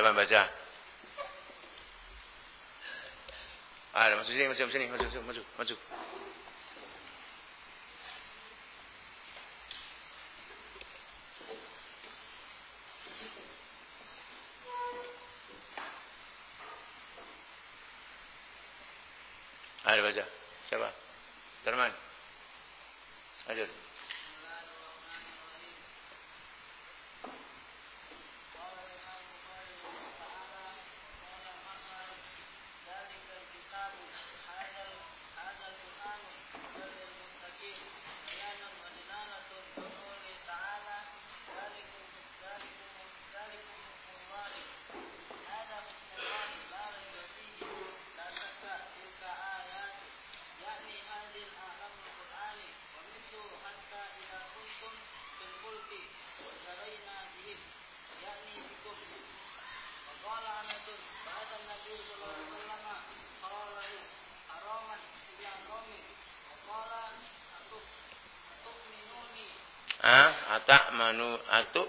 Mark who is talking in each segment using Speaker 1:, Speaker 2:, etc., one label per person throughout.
Speaker 1: Yang baca? Ah, masuk sini, masuk sini, masuk, masuk, masuk, amanu atub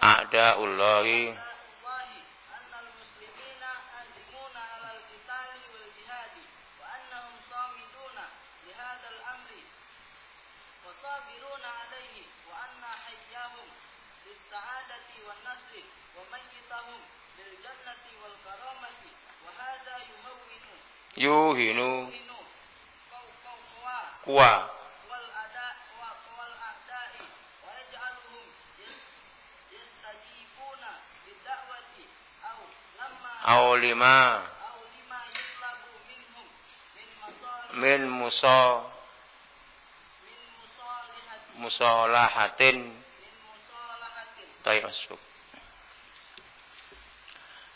Speaker 1: ada a'da'ullahi yuhinu. Kuwa. أو لما من مصا مصالحة طيب مسبوق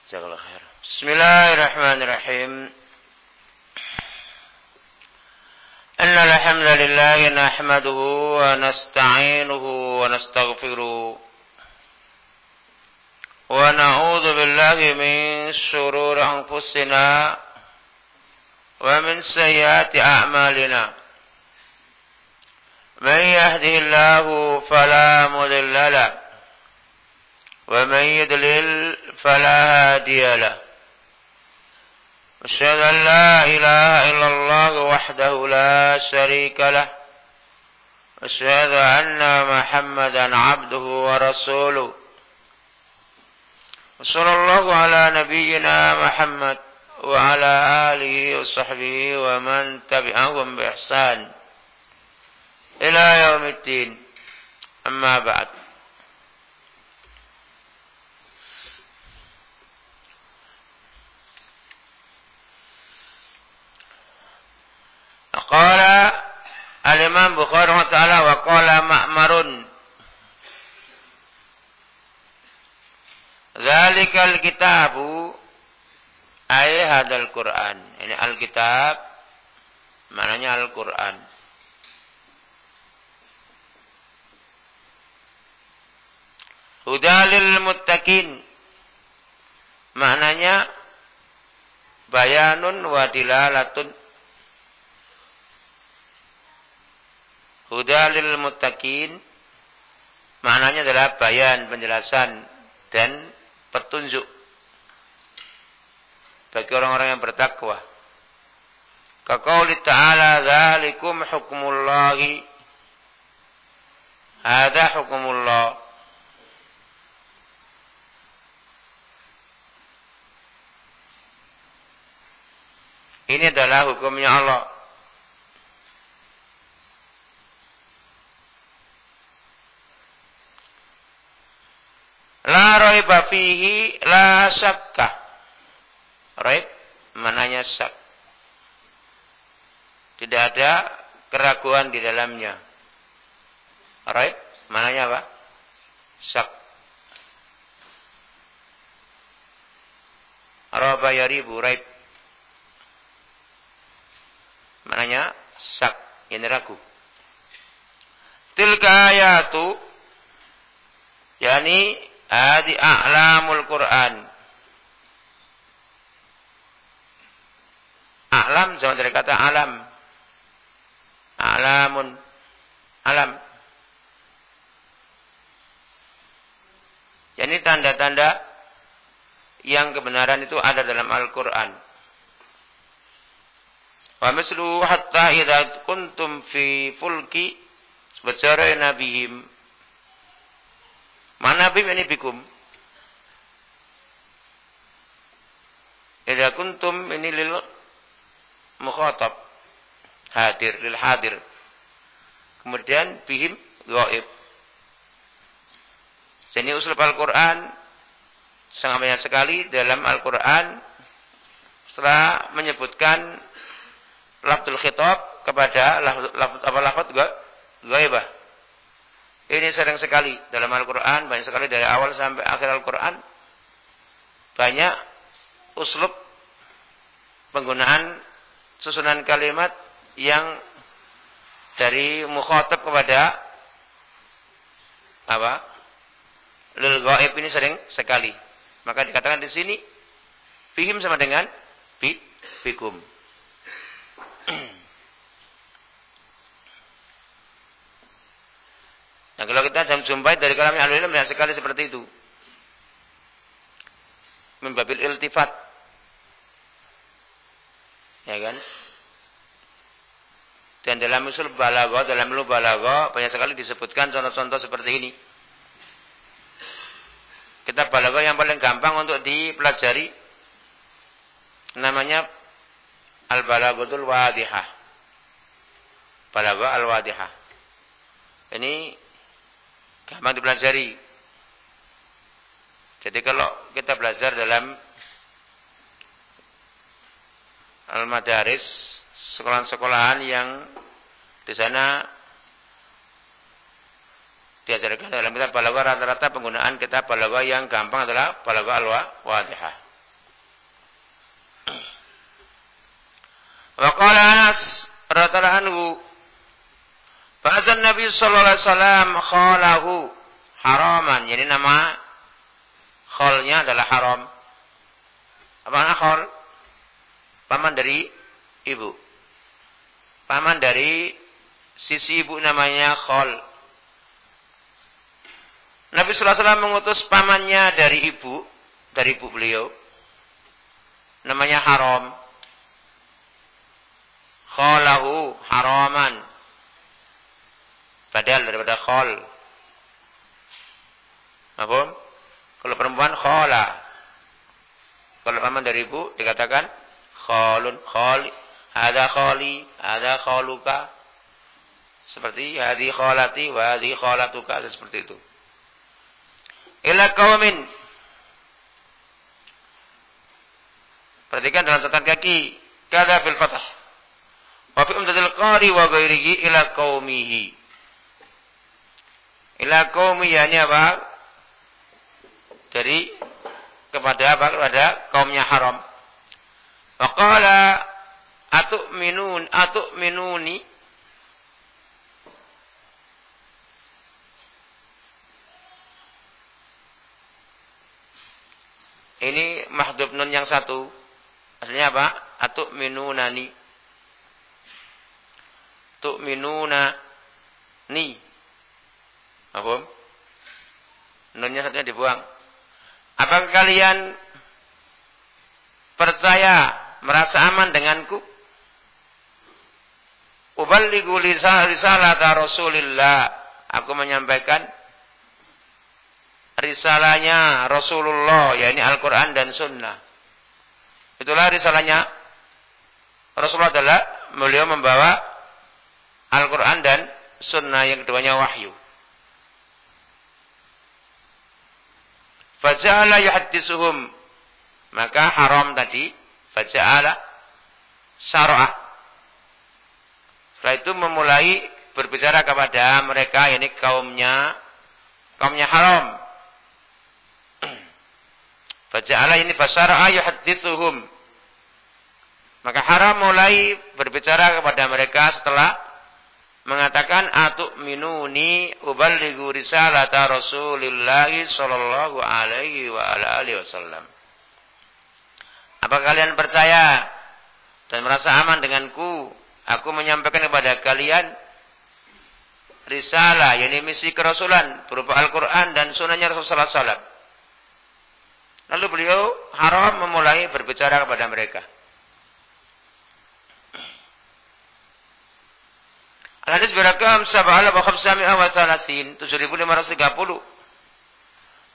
Speaker 1: جزاك الله خير بسم الله الرحمن الرحيم. إن الحمد لله نحمده ونستعينه ونستغفره. ونعوذ بالله من شرور أنفسنا ومن سيئات أعمالنا. من يهده الله فلا مضل له ومن يضلل فلا هادي له. أشهد أن لا إله إلا الله وحده لا شريك له. أشهد أن محمدا عبده ورسوله. وصلى الله على نبينا محمد وعلى آله وصحبه ومن تبعهم بإحسان إلى يوم الدين. أما بعد. قال الإمام بخاري وتعالى وقال مأمر Zalikal kitabu ay hadal Quran. Ini Alkitab maknanya Al-Quran. Hudalil muttaqin. Maknanya
Speaker 2: bayanun wa dilalatun hudalil muttaqin maknanya adalah bayan penjelasan dan petunjuk bagi orang-orang yang bertakwa. Kaqauli ta'ala dzalikum hukmullahi Hada hukumullah Ini adalah hukumnya Allah. La raiba fihi la syakka. Raib mananya syak. Tidak ada keraguan di dalamnya. Raib mananya apa? Syak. Raba yaribu raib. Mananya sak, yang ragu. Tilka ayatu yani adi a'lamul Quran. A'lam jangan dari kata alam. A'lamun alam. Yani tanda-tanda yang kebenaran itu ada dalam Al-Quran. Wa mislu hatta idza kuntum fi fulki bacarana bihim. Mana bihim ini bikum? Idza kuntum ini lil mukhatab hadir lil hadir. Kemudian bihim gaib. Jadi usul Al-Quran sangat banyak sekali dalam Al-Quran setelah menyebutkan lafzul khitab kepada lafz apa lafaz ghaibah. Ini sering sekali dalam Al-Qur'an, banyak sekali dari awal sampai akhir Al-Qur'an. Banyak uslub penggunaan susunan kalimat yang dari mukhatab kepada apa? Lil ghaib ini sering sekali. Maka dikatakan di sini fihim sama dengan fi fikum. Kalau kita jam jumpai dari kalamnya ahli ilm banyak sekali seperti itu. Membabil iltifat. Ya kan? Dan dalam usul balago, dalam lu balago banyak sekali disebutkan contoh-contoh seperti ini. Kita balago yang paling gampang untuk dipelajari namanya al-balagotul wadihah. Balago al-wadihah. Ini gampang dipelajari. Jadi kalau kita belajar dalam al-madaris, sekolahan-sekolahan yang di sana diajarkan dalam kitab balagha rata-rata penggunaan kitab balagha yang gampang adalah balagha al-wadihah. Wa qala Anas radhiyallahu anhu Fa'azan Nabi sallallahu alaihi wasallam khalahu haraman. Jadi nama kholnya adalah haram. Apa makna khol? Paman dari ibu. Paman dari sisi ibu namanya khol. Nabi sallallahu alaihi wasallam mengutus pamannya dari ibu, dari ibu beliau. Namanya haram. Khalahu haraman badal daripada khol. Apa? Kalau perempuan khola. Kalau paman dari ibu dikatakan kholun kholi. Ada kholi, ada kholuka. Seperti hadi kholati wa hadi kholatuka seperti itu. Ila kaumin. Perhatikan dalam catatan kaki. Kada fil fatah. Wa fi umdatil qari wa ghairihi ila qaumihi. Ila qaumi yani apa? Dari kepada apa? Kepada kaumnya haram. Wa qala atu'minun atu'minuni Ini mahdub nun yang satu. Aslinya apa? Atuk minunani. Tu'minuna ni. Apa? Nunnya satunya dibuang. Apakah kalian percaya, merasa aman denganku? Uballighu risalata Rasulillah. Aku menyampaikan risalahnya Rasulullah, yakni Al-Quran dan Sunnah. Itulah risalahnya Rasulullah adalah beliau membawa Al-Quran dan Sunnah yang keduanya wahyu. Faja'ala yuhaddisuhum. Maka haram tadi. Faja'ala syara'ah. Setelah itu memulai berbicara kepada mereka, ini kaumnya, kaumnya haram. Faja'ala ini fasyara'a yuhaddithuhum. Maka haram mulai berbicara kepada mereka setelah mengatakan atuk minuni uballighu risalata Rasulillah sallallahu alaihi wa ala alihi wasallam. Apa kalian percaya dan merasa aman denganku? Aku menyampaikan kepada kalian risalah, yakni misi kerasulan berupa Al-Quran dan sunnahnya Rasulullah SAW. Lalu beliau haram memulai berbicara kepada mereka. Al-hadis berakam sab'ala wa khamsami'a wa salasin. 7530.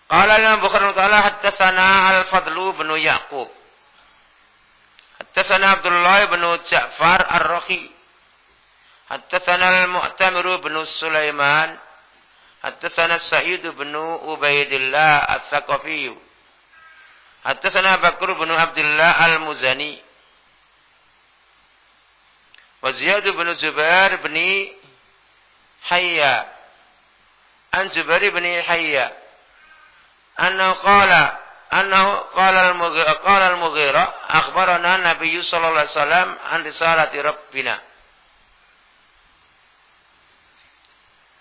Speaker 2: Qala Imam Bukhari ta'ala haddatsana Al-Fadlu bin Yaqub. Haddatsana Abdullah bin Ja'far Ar-Rakhi. Haddatsana Al-Mu'tamir bin Sulaiman. Haddatsana Sa'id bin Ubaidillah Ats-Tsaqafi. Haddatsana Bakr bin Abdullah Al-Muzani. wa Ziyad bin Zubair bin Hayya. An Zubair bin Hayya. Annahu qala annahu qala al-Mughira qala al-Mughira akhbarana Nabi sallallahu alaihi wasallam an risalati rabbina.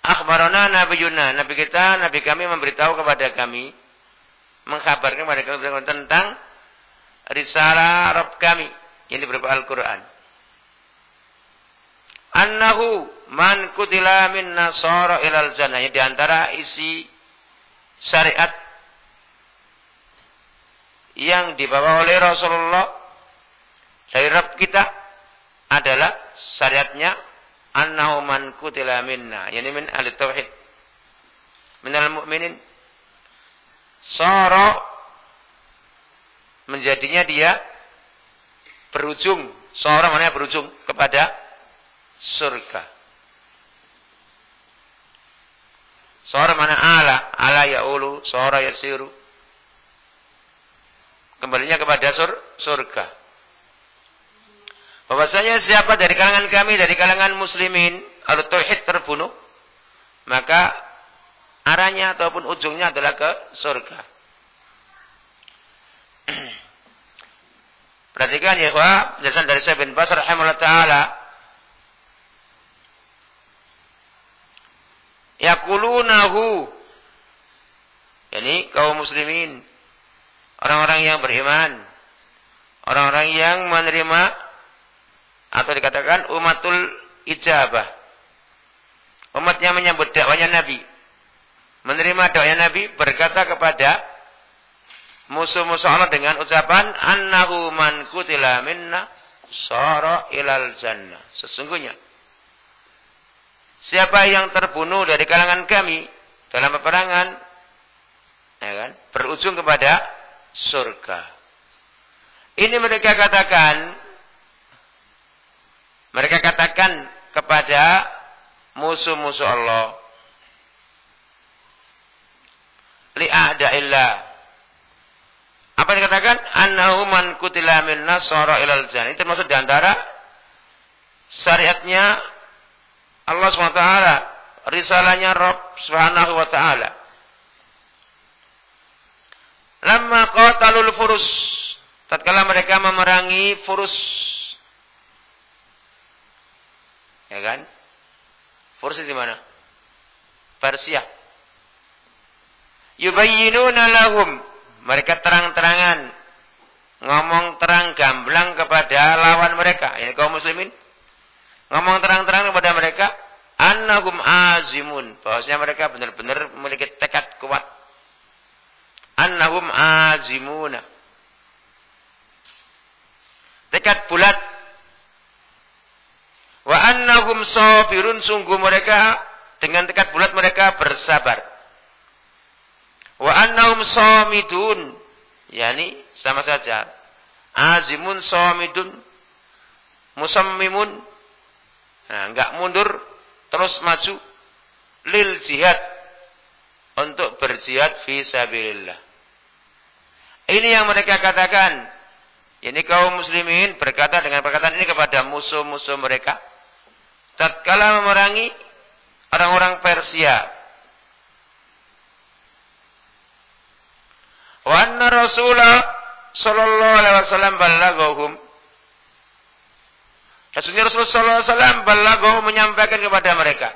Speaker 2: Akhbarana Nabi Nabiyuna, Nabi kita, Nabi kami memberitahu kepada kami, mengkabarkan kepada kami tentang risalah Rabb kami yang berupa Al-Quran annahu man kutila min nasara ilal jannah. Di antara isi syariat yang dibawa oleh Rasulullah dari Rabb kita adalah syariatnya annahu man kutila minna. Yani min ahli tauhid. Minal mu'minin. Sara menjadinya dia berujung. Seorang mana berujung kepada surga. Seorang mana ala, ala ya ulu, seorang ya siru. Kembalinya kepada sur, surga. Bahwasanya siapa dari kalangan kami, dari kalangan muslimin, atau tauhid terbunuh, maka arahnya ataupun ujungnya adalah ke surga. Perhatikan ya, penjelasan dari Syekh bin rahimahullah taala yakulunahu ini kaum muslimin. Orang-orang yang beriman. Orang-orang yang menerima atau dikatakan umatul ijabah. Umat yang menyambut dakwanya Nabi. Menerima dakwanya Nabi berkata kepada musuh-musuh Allah dengan ucapan annahu man kutila minna sara ilal jannah. Sesungguhnya Siapa yang terbunuh dari kalangan kami dalam peperangan, ya kan, berujung kepada surga. Ini mereka katakan, mereka katakan kepada musuh-musuh Allah, li'ada'illah. Apa yang dikatakan? Annahu man kutila min nasara ilal. Ini termasuk di antara syariatnya Allah SWT risalahnya Rabb Subhanahu wa taala. Lama qatalul furus tatkala mereka memerangi furus ya kan? Furus di mana? Persia. Yubayyinuna lahum mereka terang-terangan ngomong terang gamblang kepada lawan mereka, ini kaum muslimin. Ngomong terang-terang kepada mereka, annahum azimun, bahwasanya mereka benar-benar memiliki tekad kuat. Annahum azimuna. Tekad bulat. Wa annahum sabirun, sungguh mereka dengan tekad bulat mereka bersabar. Wa annahum samidun, yakni sama saja. Azimun samidun musammimun. Nah, enggak mundur terus maju lil jihad untuk berjihad fi sabilillah. Ini yang mereka katakan. Ini kaum muslimin berkata dengan perkataan ini kepada musuh-musuh mereka. Tatkala memerangi orang-orang Persia Wa anna Rasulullah sallallahu alaihi wasallam ballaghahum. Rasulnya Rasulullah wasallam ballaghahum menyampaikan kepada mereka.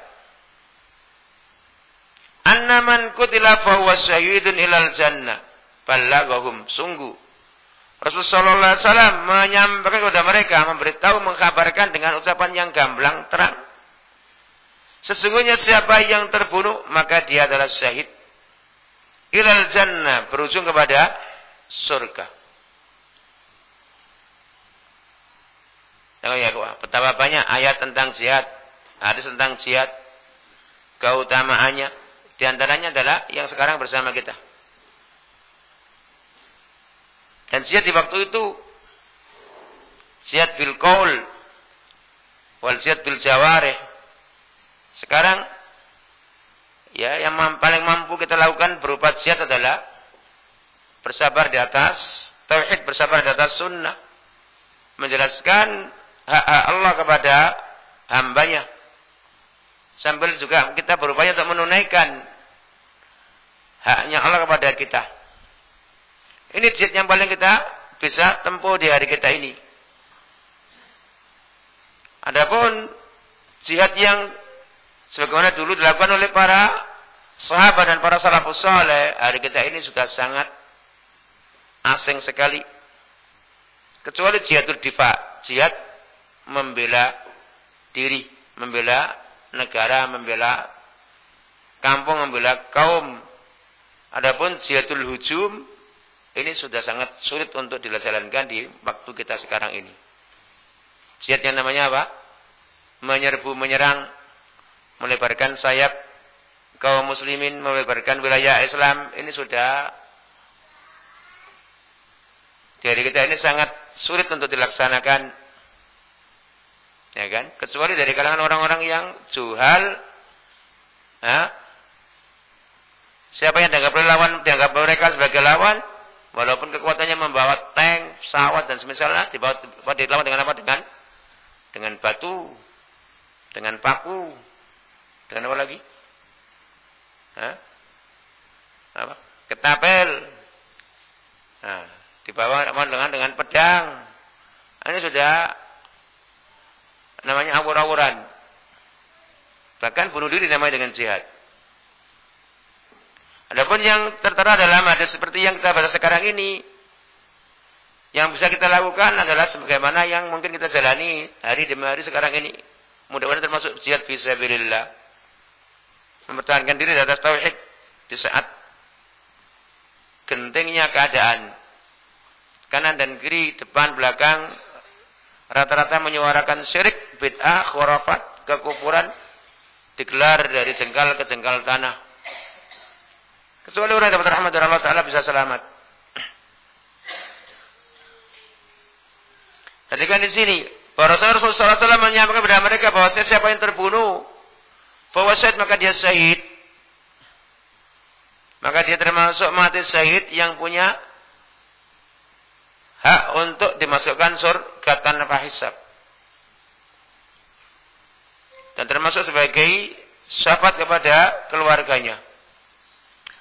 Speaker 2: Anna man kutila fa huwa syahidun ilal jannah. Ballaghahum sungguh Rasulullah wasallam menyampaikan kepada mereka, memberitahu, mengkabarkan dengan ucapan yang gamblang terang. Sesungguhnya siapa yang terbunuh, maka dia adalah syahid ilal jannah berujung kepada surga. Ya, betapa banyak ayat tentang jihad, hadis tentang jihad, keutamaannya. Di antaranya adalah yang sekarang bersama kita. Dan jihad di waktu itu jihad bil qaul wal jihad bil jawarih. Sekarang ya yang paling mampu kita lakukan berupa jihad adalah bersabar di atas tauhid, bersabar di atas sunnah, menjelaskan hak-hak Allah kepada hambanya. Sambil juga kita berupaya untuk menunaikan haknya Allah kepada kita. Ini jihad yang paling kita bisa tempuh di hari kita ini. Adapun jihad yang sebagaimana dulu dilakukan oleh para sahabat dan para salafus saleh, hari kita ini sudah sangat asing sekali. Kecuali jihadul difa, jihad membela diri, membela negara, membela kampung, membela kaum. Adapun jihadul hujum ini sudah sangat sulit untuk dilaksanakan di waktu kita sekarang ini. Jihad yang namanya apa? Menyerbu, menyerang, melebarkan sayap kaum muslimin melebarkan wilayah Islam ini sudah dari kita ini sangat sulit untuk dilaksanakan ya kan kecuali dari kalangan orang-orang yang juhal ya. siapa yang dianggap lawan dianggap mereka sebagai lawan walaupun kekuatannya membawa tank pesawat dan semisalnya dibawa, dilawan dengan apa dengan dengan batu dengan paku dengan apa lagi Hah? Apa? Ketapel. Nah, dibawa dengan dengan pedang. Ini sudah namanya awur-awuran. Bahkan bunuh diri namanya dengan jihad. Adapun yang tertera dalam ada seperti yang kita bahas sekarang ini, yang bisa kita lakukan adalah sebagaimana yang mungkin kita jalani hari demi hari sekarang ini. Mudah-mudahan termasuk jihad fisabilillah mempertahankan diri di atas tauhid di saat gentingnya keadaan kanan dan kiri depan belakang rata-rata menyuarakan syirik bid'ah khurafat kekufuran digelar dari jengkal ke jengkal tanah kecuali orang yang dapat rahmat dari Allah Taala bisa selamat Ketika di sini, para Rasulullah SAW menyampaikan kepada mereka bahwa siapa yang terbunuh bahwa syahid maka dia syahid. Maka dia termasuk mati syahid yang punya hak untuk dimasukkan surga tanpa hisab. Dan termasuk sebagai syafaat kepada keluarganya.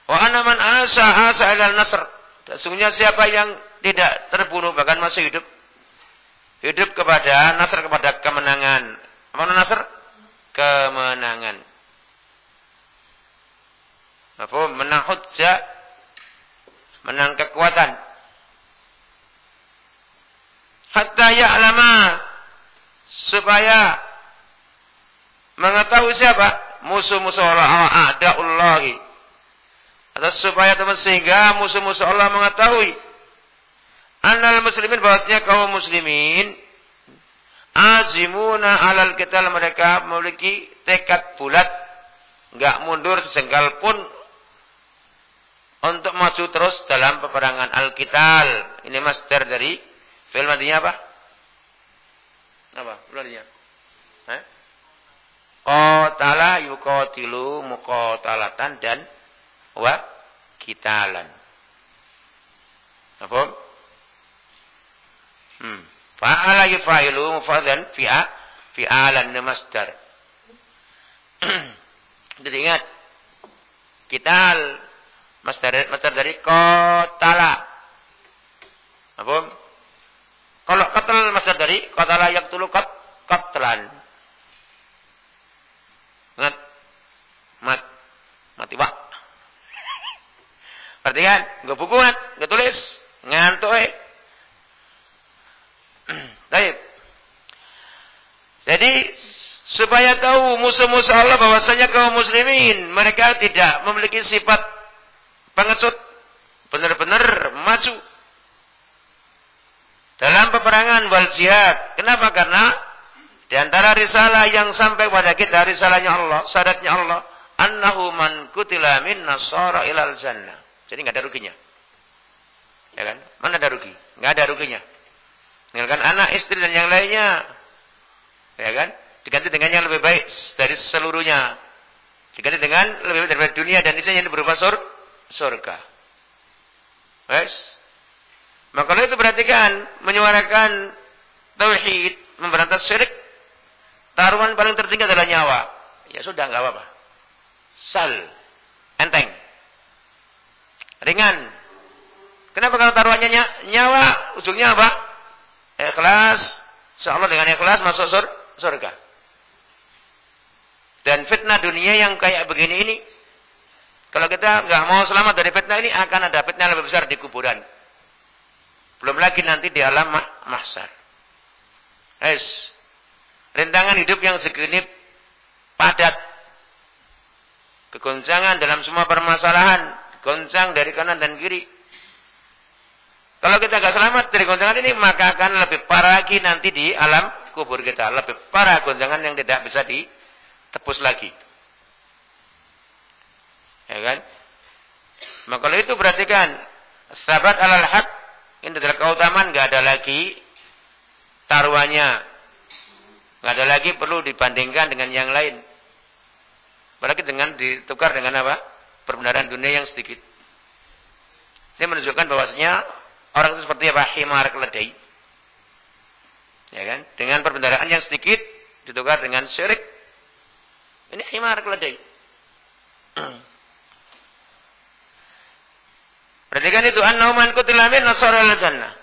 Speaker 2: Wa ana man asa asa ilal nasr. Sesungguhnya siapa yang tidak terbunuh bahkan masih hidup hidup kepada nasr kepada kemenangan. Apa nasr? kemenangan. Apa? Menang hujjah, menang kekuatan. hatta ya'lama supaya mengetahui siapa musuh-musuh Allah a'da'ullahi atau supaya teman sehingga musuh-musuh Allah mengetahui annal muslimin bahwasanya kaum muslimin azimuna alal qital mereka memiliki tekad bulat enggak mundur sejengkal pun untuk maju terus dalam peperangan al-qital. Ini master dari film artinya apa? Apa? Artinya? Eh? Qatala yuqatilu muqatalatan dan wa kitalan. Apa? Hmm. Fa'ala yufa'ilu mufadan fi'a fi'alan masdar. Jadi ingat kital Masdar masdar dari kotala. Apa? Kalau katal masdar dari kotala yang tulu kot kotlan. Ingat. Mat. Mati pak. Perhatikan, enggak buku kan, enggak tulis, ngantuk eh. Baik. Jadi supaya tahu musuh-musuh Allah bahwasanya kaum muslimin mereka tidak memiliki sifat pengecut, benar-benar maju dalam peperangan wal jihad. Kenapa? Karena di antara risalah yang sampai pada kita risalahnya Allah, syaratnya Allah, annahu man kutila min nasara ilal jannah. Jadi nggak ada ruginya. Ya kan? Mana ada rugi? Nggak ada ruginya. Tinggalkan anak, istri dan yang lainnya. Ya kan? Diganti dengan yang lebih baik dari seluruhnya. Diganti dengan lebih baik daripada dunia dan isinya yang berupa surga surga. Wes. Maka itu perhatikan menyuarakan tauhid, memberantas syirik. Taruhan paling tertinggi adalah nyawa. Ya sudah enggak apa-apa. Sal. Enteng. Ringan. Kenapa kalau taruhannya nyawa, ujungnya apa? Ikhlas. Insyaallah dengan ikhlas masuk surga. Dan fitnah dunia yang kayak begini ini kalau kita nggak mau selamat dari fitnah ini akan ada fitnah lebih besar di kuburan. Belum lagi nanti di alam mah mahsyar. Es. Rintangan hidup yang segenip padat. Kegoncangan dalam semua permasalahan, goncang dari kanan dan kiri. Kalau kita nggak selamat dari goncangan ini, maka akan lebih parah lagi nanti di alam kubur kita. Lebih parah goncangan yang tidak bisa ditebus lagi. Ya kan? Maka kalau itu perhatikan sahabat alal haq ini adalah keutamaan nggak ada lagi taruhannya. nggak ada lagi perlu dibandingkan dengan yang lain. Apalagi dengan ditukar dengan apa? Perbenaran dunia yang sedikit. Ini menunjukkan bahwasanya orang itu seperti apa? Himar keledai. Ya kan? Dengan perbendaharaan yang sedikit ditukar dengan syirik. Ini himar keledai. Perhatikan itu annahu man qutila min nasara jannah.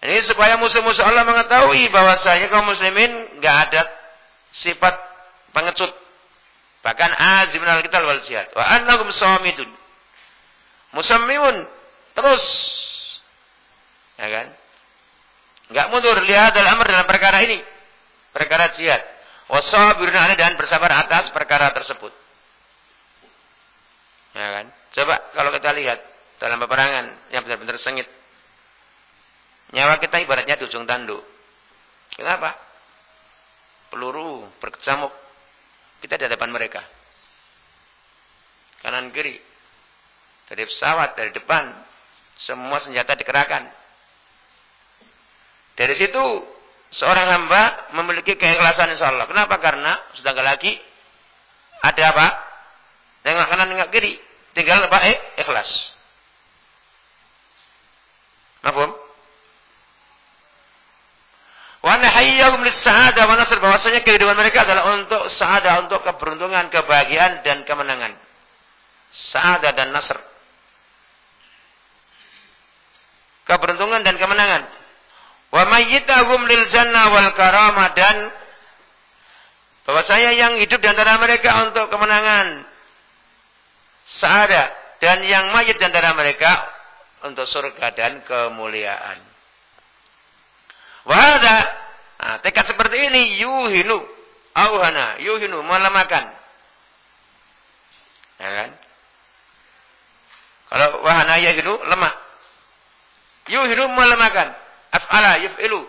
Speaker 2: Ini supaya musuh-musuh Allah mengetahui bahwasanya kaum muslimin enggak ada sifat pengecut. Bahkan azim al qital wal jihad. Wa annahum samidun. Musammimun terus. Ya kan? Enggak mundur lihat dalam amr dalam perkara ini. Perkara jihad. Wasabiruna dan bersabar atas perkara tersebut. Ya kan? Coba kalau kita lihat dalam peperangan yang benar-benar sengit. Nyawa kita ibaratnya di ujung tanduk. Kenapa? Peluru berkecamuk. Kita di hadapan mereka. Kanan kiri. Dari pesawat, dari depan. Semua senjata dikerahkan. Dari situ seorang hamba memiliki keikhlasan insya Allah. Kenapa? Karena sudah nggak lagi ada apa? Tengok kanan, tengok kiri. Tinggal apa? Eh, ikhlas. Nafum? Wa nahayyahum lis-sa'adah wa nasr bahwasanya kehidupan mereka adalah untuk sa'adah, untuk keberuntungan, kebahagiaan dan kemenangan. Sa'adah dan nasr. Keberuntungan dan kemenangan. Wa mayyitahum lil jannah wal karamah dan bahwasanya yang hidup di antara mereka untuk kemenangan Sa'ada dan yang mayat di antara mereka untuk surga dan kemuliaan. Wada. Nah, tekad seperti ini yuhinu. Auhana. Yuhinu. Melemahkan. Ya kan? Kalau wahana yuhinu. Lemah. Yuhinu melemahkan. Af'ala yuf'ilu.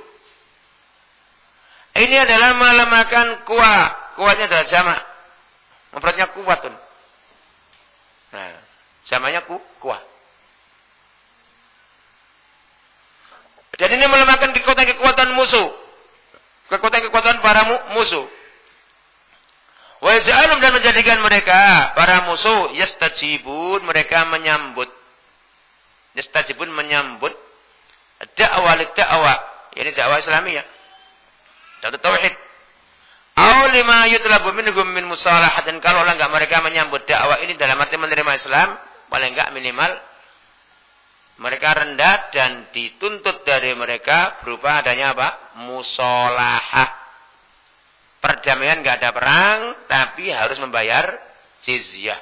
Speaker 2: Ini adalah melemahkan kuat. Kuatnya adalah jamak. Mempratnya kuatun. Nah, jamaknya ku, kuat. Jadi ini melemahkan kekuatan-kekuatan musuh. Kekuatan-kekuatan para musuh. Wa dan menjadikan mereka para musuh yastajibun mereka menyambut. Yastajibun menyambut dakwah dakwah. Ini dakwah Islamiyah. Dakwah tauhid. Aw lima yutlabu minhum min musalahat dan kalau enggak mereka menyambut dakwah ini dalam arti menerima Islam, paling enggak minimal mereka rendah dan dituntut dari mereka berupa adanya apa? Musolahah. Perdamaian nggak ada perang, tapi harus membayar jizyah.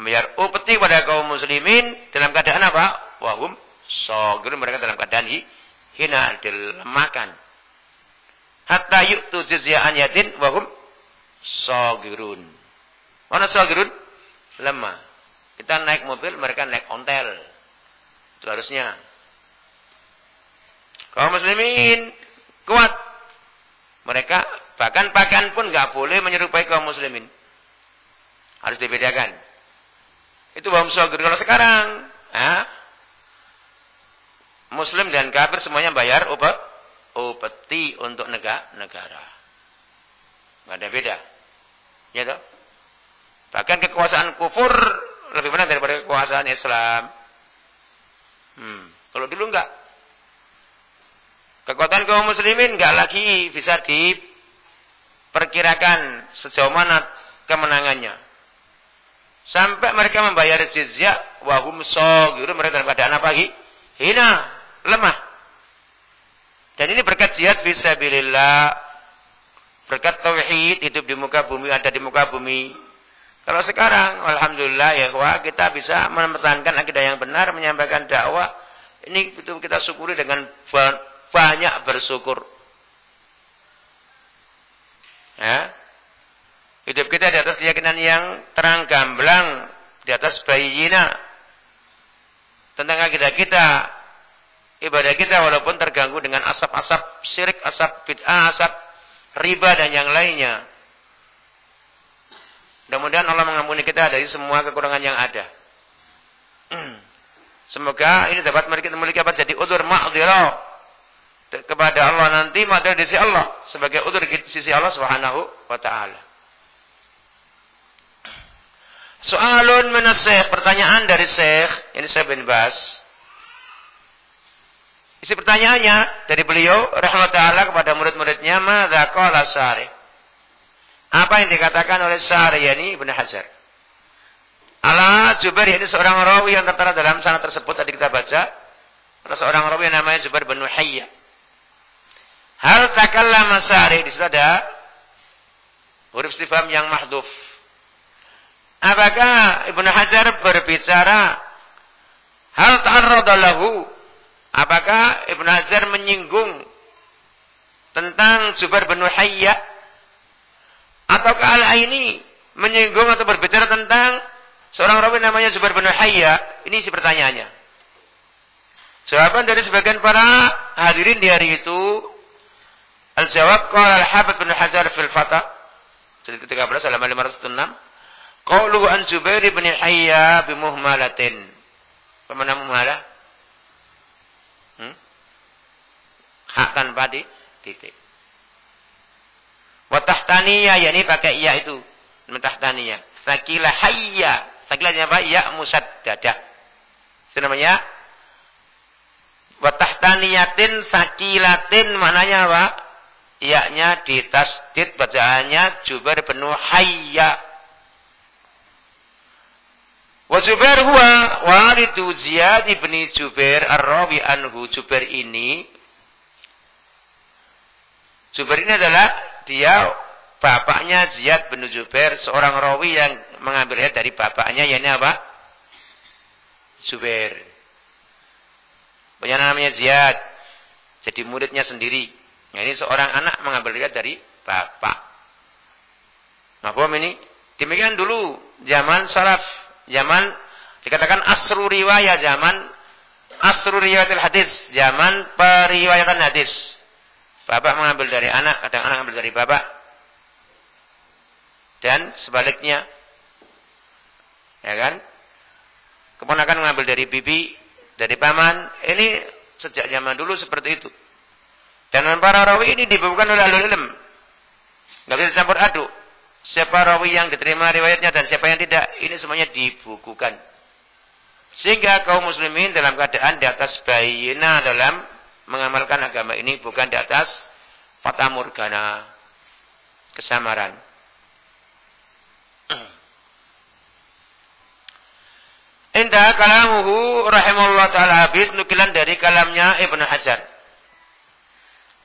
Speaker 2: Membayar upeti pada kaum muslimin dalam keadaan apa? Wahum sogir mereka dalam keadaan hina dilemahkan. Hatta yu'tu jizyah an yatin wahum sogirun. Mana sogirun? Lemah. Kita naik mobil, mereka naik ontel. Itu harusnya. Kaum muslimin kuat. Mereka bahkan pakaian pun nggak boleh menyerupai kaum muslimin. Harus dibedakan. Itu bahwa sogir. Kalau sekarang, ya, Muslim dan kafir semuanya bayar upah, upeti untuk negara. negara. Gak ada beda. Ya toh? Bahkan kekuasaan kufur lebih benar daripada kekuasaan Islam. Hmm. Kalau dulu enggak. Kekuatan kaum muslimin enggak lagi bisa diperkirakan sejauh mana kemenangannya. Sampai mereka membayar jizyah wahum gitu mereka dalam keadaan apa lagi? Hina, lemah. Dan ini berkat jihad fisabilillah. Berkat tauhid hidup di muka bumi, ada di muka bumi. Kalau sekarang, alhamdulillah ya wah kita bisa mempertahankan akidah yang benar, menyampaikan dakwah. Ini itu kita syukuri dengan banyak bersyukur. Ya. Hidup kita di atas keyakinan yang terang gamblang, di atas bayina. Tentang akidah kita, ibadah kita walaupun terganggu dengan asap-asap syirik, asap bid'ah, asap riba dan yang lainnya. Mudah-mudahan Allah mengampuni kita dari semua kekurangan yang ada. Semoga ini dapat memiliki apa? Jadi udur ma'dzirah kepada Allah nanti ma'dzirah di sisi Allah sebagai udur di sisi Allah Subhanahu wa taala. Soalun minas pertanyaan dari Syekh, ini Syekh bin Bas. Isi pertanyaannya dari beliau rahmatullah kepada murid-muridnya, "Madza qala Syarih?" Apa yang dikatakan oleh Syahriyani Ibn Hajar. Ala Jubair ini seorang rawi yang tertera dalam sana tersebut tadi kita baca. Ada seorang rawi yang namanya Jubair bin Hayya. Hal takallama Syahri di situ ada huruf istifham yang mahduf. Apakah Ibnu Hajar berbicara hal ta'arrada lahu? Apakah Ibnu Hajar menyinggung tentang Jubair bin Hayya Ataukah al ini menyinggung atau berbicara tentang seorang rawi namanya Zubair bin Hayya? Ini si pertanyaannya. Jawaban dari sebagian para hadirin di hari itu Al-jawab qala al-Habib bin Hajar fil Fatah jadi ke-13 halaman 506 Qauluhu an Zubair bin Hayya bimuhmalatin. Pemana muhmalah? Hmm? Hak tanpa titik. Wa tahtaniyah yakni pakai ya itu. Tahtaniyah. Sakila hayya. Sakila apa? Ya musaddadah. Itu namanya wa tahtaniyatin sakilatin maknanya apa? Iaknya ditasdid bacaannya Jubair penuh hayya. Wa Jubair huwa walidu Ziyad ibn Jubair ar-rawi anhu Jubair ini Jubair ini adalah dia bapaknya Ziyad bin Jubair, seorang rawi yang mengambil ayat dari bapaknya, yakni apa? Zubair. Punya namanya Ziyad. Jadi muridnya sendiri. Nah, ini seorang anak mengambil riwayat dari bapak. Nah, ini demikian dulu zaman salaf, zaman dikatakan asru riwayat, zaman asru riwayat hadis, zaman periwayatan hadis. Bapak mengambil dari anak, kadang anak mengambil dari bapak. Dan sebaliknya. Ya kan? Keponakan mengambil dari bibi, dari paman. Ini sejak zaman dulu seperti itu. Dan para rawi ini dibukukan oleh ahli ilm. Enggak bisa campur aduk. Siapa rawi yang diterima riwayatnya dan siapa yang tidak, ini semuanya dibukukan. Sehingga kaum muslimin dalam keadaan di atas bayina dalam mengamalkan agama ini bukan di atas fata morgana kesamaran. Indah kalamuhu rahimahullah taala habis nukilan dari kalamnya Ibnu Hajar.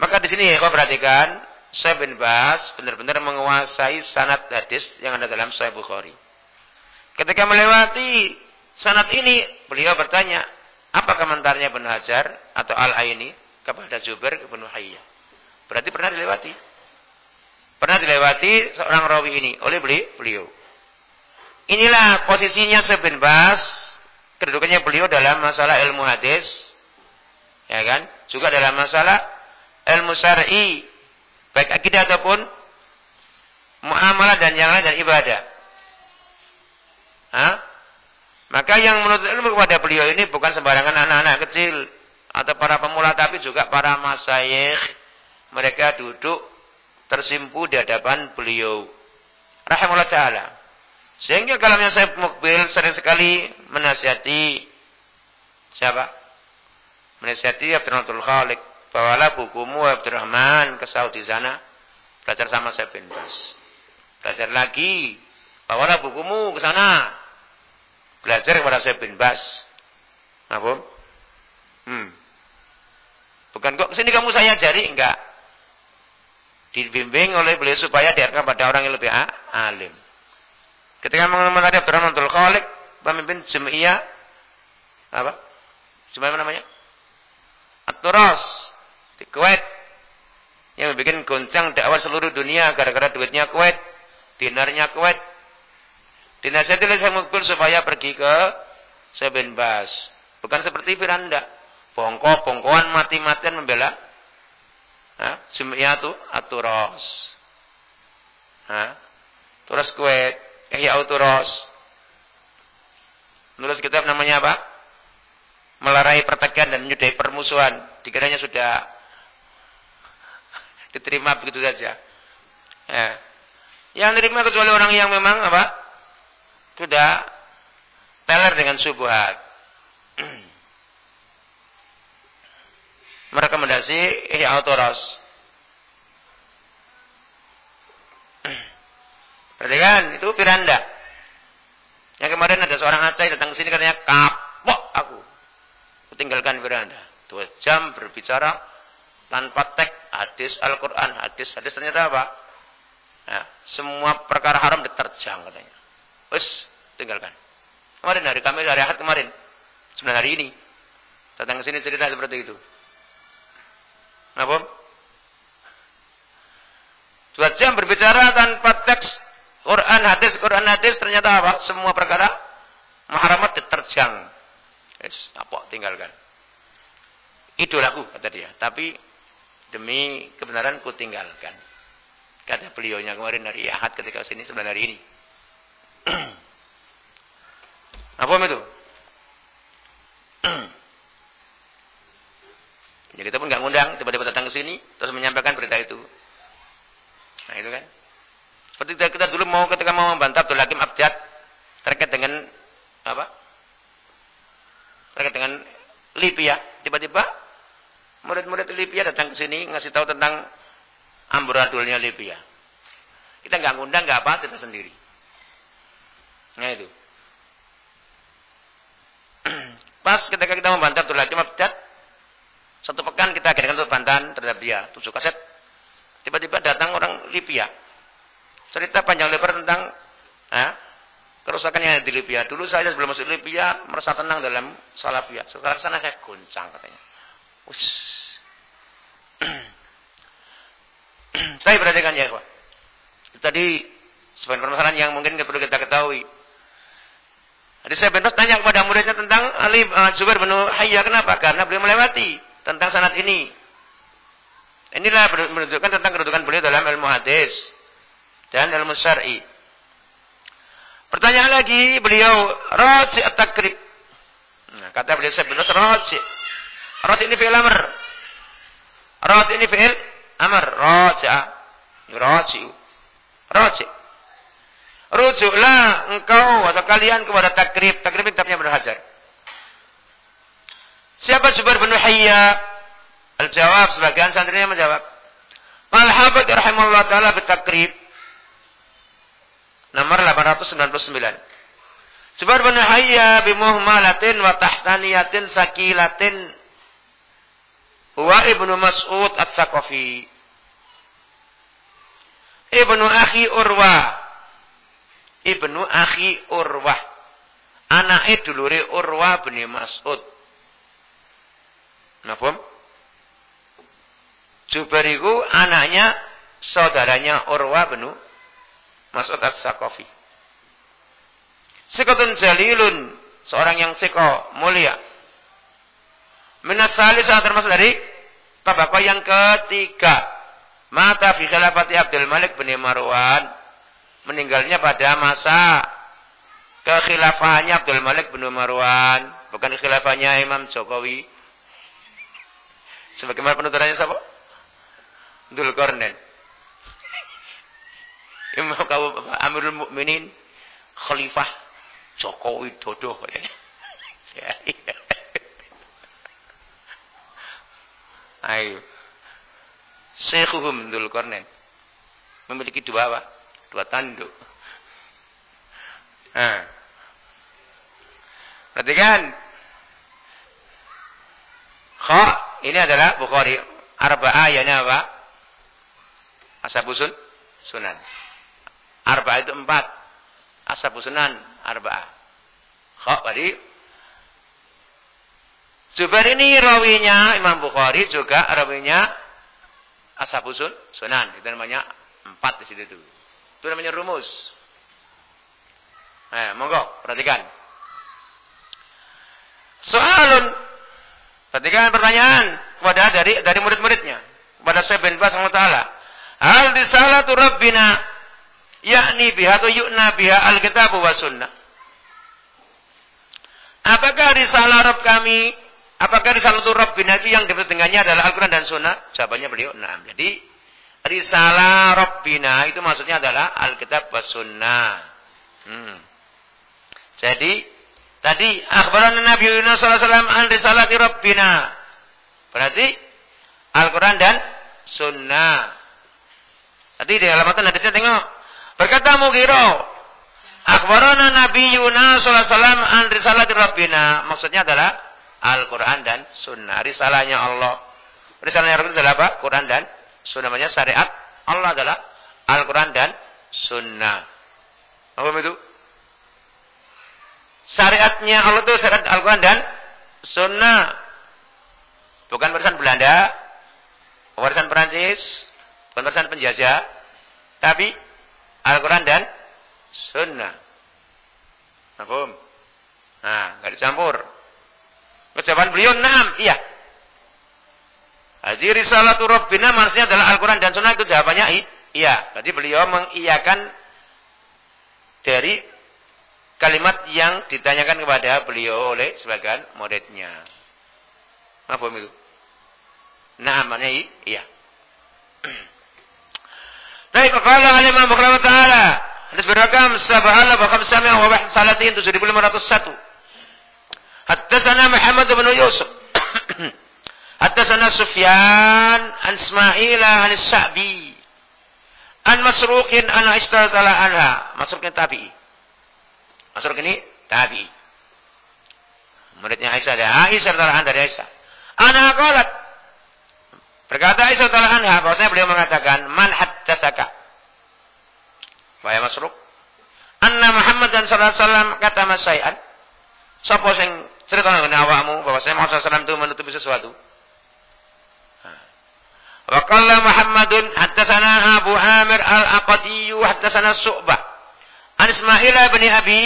Speaker 2: Maka di sini kau perhatikan saya bin Bas benar-benar menguasai sanad hadis yang ada dalam Sahih Bukhari. Ketika melewati sanad ini, beliau bertanya, apa komentarnya Ibnu Hajar atau Al-Aini kepada Jubair Ibnu Hayyah? Berarti pernah dilewati. Pernah dilewati seorang rawi ini oleh beliau. Inilah posisinya Ibn Bas, kedudukannya beliau dalam masalah ilmu hadis, ya kan? Juga dalam masalah ilmu syar'i, baik akidah ataupun muamalah dan yang lain dan ibadah. Hah? Maka yang menurut ilmu kepada beliau ini bukan sembarangan anak-anak kecil atau para pemula tapi juga para masyayikh. Mereka duduk tersimpu di hadapan beliau. Rahimullah taala. Sehingga kalamnya saya mukbil sering sekali menasihati siapa? Menasihati Abdurrahman Khalik. Bawalah bukumu Abdurrahman ke Saudi sana. Belajar sama saya bin Bas. Belajar lagi. Bawalah bukumu ke sana. Belajar kepada saya bin Bas. Apa? Hmm. Bukan kok ke sini kamu saya jari enggak. Dibimbing oleh beliau supaya diarahkan pada orang yang lebih alim. Ketika mengenai Abdurrahman Abdul Khalik, pemimpin Jum'iyah apa? Jum'iyah namanya? At-Turas di Kuwait yang membuat goncang dakwah seluruh dunia gara-gara duitnya Kuwait, dinarnya Kuwait, Dinasihati oleh Syekh Mukbil supaya pergi ke Seben Bas. Bukan seperti Firanda. Bongko, bongkoan mati-matian membela. Jum'iyatu aturos. Ha? Turas Kuwait. Ihya Turas. Nulis kitab namanya apa? Melarai pertekan dan menyudahi permusuhan. Dikiranya sudah diterima begitu saja. Ya. Yang diterima kecuali orang yang memang apa? Sudah teler dengan subuhat. Merekomendasi ihya autoros. Perhatikan, itu piranda. Yang kemarin ada seorang Aceh datang ke sini katanya kapok aku. Aku tinggalkan piranda. Dua jam berbicara tanpa teks hadis Al-Quran, hadis, hadis ternyata apa? Ya, semua perkara haram diterjang katanya. Wes, tinggalkan. Kemarin hari Kamis, hari Ahad kemarin. Sebenarnya hari ini. Datang ke sini cerita seperti itu. Apa? Dua jam berbicara tanpa teks Quran hadis, Quran hadis ternyata apa? Semua perkara maharamat diterjang. Yes, apa tinggalkan. Idolaku kata dia. Tapi demi kebenaran ku tinggalkan. Kata beliaunya kemarin hari Ahad ketika sini sebenarnya hari ini. Apa itu? Jadi kita pun nggak ngundang, tiba-tiba datang ke sini terus menyampaikan berita itu. Nah itu kan. Seperti kita, kita dulu mau ketika mau membantah Abdul Hakim Abjad terkait dengan apa? Terkait dengan Libya. Tiba-tiba murid-murid Libya datang ke sini ngasih tahu tentang amburadulnya Libya. Kita nggak ngundang nggak apa, kita sendiri. Nah itu. Kita ketika kita membantah Abdul Hakim Abdad. Satu pekan kita akhirkan bantahan terhadap dia. Tujuh kaset. Tiba-tiba datang orang Libya. Cerita panjang lebar tentang ya, kerusakan yang ada di Libya. Dulu saya sebelum masuk Libya merasa tenang dalam Salafiyah. Sekarang sana saya goncang katanya. Us. Tapi perhatikan ya, Tadi sebagian permasalahan yang mungkin perlu kita ketahui. Jadi saya benar tanya kepada muridnya tentang Ali uh, Zubair bin Hayya kenapa? Karena beliau melewati tentang sanad ini. Inilah menunjukkan tentang kedudukan beliau dalam ilmu hadis dan ilmu syar'i. Pertanyaan lagi, beliau raj'i at-takrib. Nah, kata beliau saya benar raj'i. Raj'i ini fi'il amr. Raj'i ini fi'il amr. Raj'a. Raj'i. Raj'i. Rujuklah engkau atau kalian kepada takrib. Takrib kitabnya Ibnu Hajar. Siapa Jubair bin Hayya? Al-jawab sebagian santrinya menjawab. Al-Habib rahimahullah taala bitakrib. Nomor 899. Jubair bin Hayya bimuhmalatin wa tahtaniyatin sakilatin wa Ibnu Mas'ud As-Saqafi. Ibnu Akhi Urwa Ibnu Akhi Urwah. Anaknya dulure Urwah bin Mas'ud. Napa? Jubair itu anaknya saudaranya Urwah bin Mas'ud As-Saqafi. Sikotun jalilun, seorang yang siko mulia. Minas saat termasuk dari tabaqah yang ketiga. Mata fi khilafati Abdul Malik bin Marwan meninggalnya pada masa kekhilafahannya Abdul Malik bin Marwan, bukan khilafahnya Imam Jokowi. Sebagaimana penuturannya siapa? Dul Kornen. Imam Kawu Amirul Mukminin Khalifah Jokowi Dodo. Ya, iya. Ayo. Syekhuhum Dul Kornen. Memiliki dua apa? Dua tanduk. Nah. Perhatikan. Kha ini adalah Bukhari. Arba'ah ya apa? Asabusun sunan. Arba'ah itu empat. Asabusunan arba'ah. Kha tadi Zubair ini rawinya Imam Bukhari juga rawinya Ashabusun Sunan. Itu namanya empat di situ. Itu namanya rumus. Eh, monggo, perhatikan. Soalun. Perhatikan pertanyaan kepada dari dari murid-muridnya. Kepada Syekh bin Bas Taala. Hal disalatu rabbina yakni biha atau yukna biha alkitab wa sunnah. Apakah risalah Rabb kami Apakah risalah Rabbina itu yang disebut dengannya adalah Al-Quran dan Sunnah? Jawabannya beliau, nah. Jadi Risalah Rabbina itu maksudnya adalah Alkitab was Sunnah. Hmm. Jadi tadi akhbaran Nabi Yunus sallallahu alaihi wasallam an risalati Rabbina. Berarti Al-Qur'an dan Sunnah. Tadi di halaman hadisnya tengok. Berkata Mughiro, akhbarana Nabi Yunus sallallahu alaihi wasallam an risalati Rabbina. Maksudnya adalah Al-Qur'an dan Sunnah. Risalahnya Allah. Risalahnya Rabbina adalah apa? Quran dan Sunnah namanya syariat Allah adalah Al-Quran dan Sunnah. Apa itu? Syariatnya Allah itu syariat Al-Quran dan Sunnah. Bukan warisan Belanda, warisan Perancis, bukan warisan penjajah, tapi Al-Quran dan Sunnah. Nah, nggak dicampur. Kejawaban beliau, enam, iya. Haji risalatu rabbina maksudnya adalah Al-Quran dan Sunnah itu jawabannya iya. Berarti beliau mengiyakan dari kalimat yang ditanyakan kepada beliau oleh sebagian muridnya. Apa itu? Nah, maknanya iya. Baik, qala al-Imam Bukhari taala hadis berakam sab'ala wa khamsami'a wa salatin 7501. Haddatsana Muhammad bin Yusuf Sufyan an Ismail an Sa'bi an Masruqin an Aisyah radhiyallahu anha. Masruq ini tabi'i. Masruq ini tabi'i. Muridnya Aisyah dari Aisyah radhiyallahu anha dari Aisyah. Ana qalat Berkata Aisyah radhiyallahu anha bahwasanya beliau mengatakan man haddatsaka Wahai Masruq Anna Muhammad dan sallallahu alaihi wasallam kata masai'an Sapa sing cerita nang awakmu bahwasanya Muhammad sallallahu alaihi wasallam itu menutupi sesuatu Wa qala Muhammadun haddatsana Abu Amir Al-Aqadi haddatsana Su'bah. An Ismail bin Abi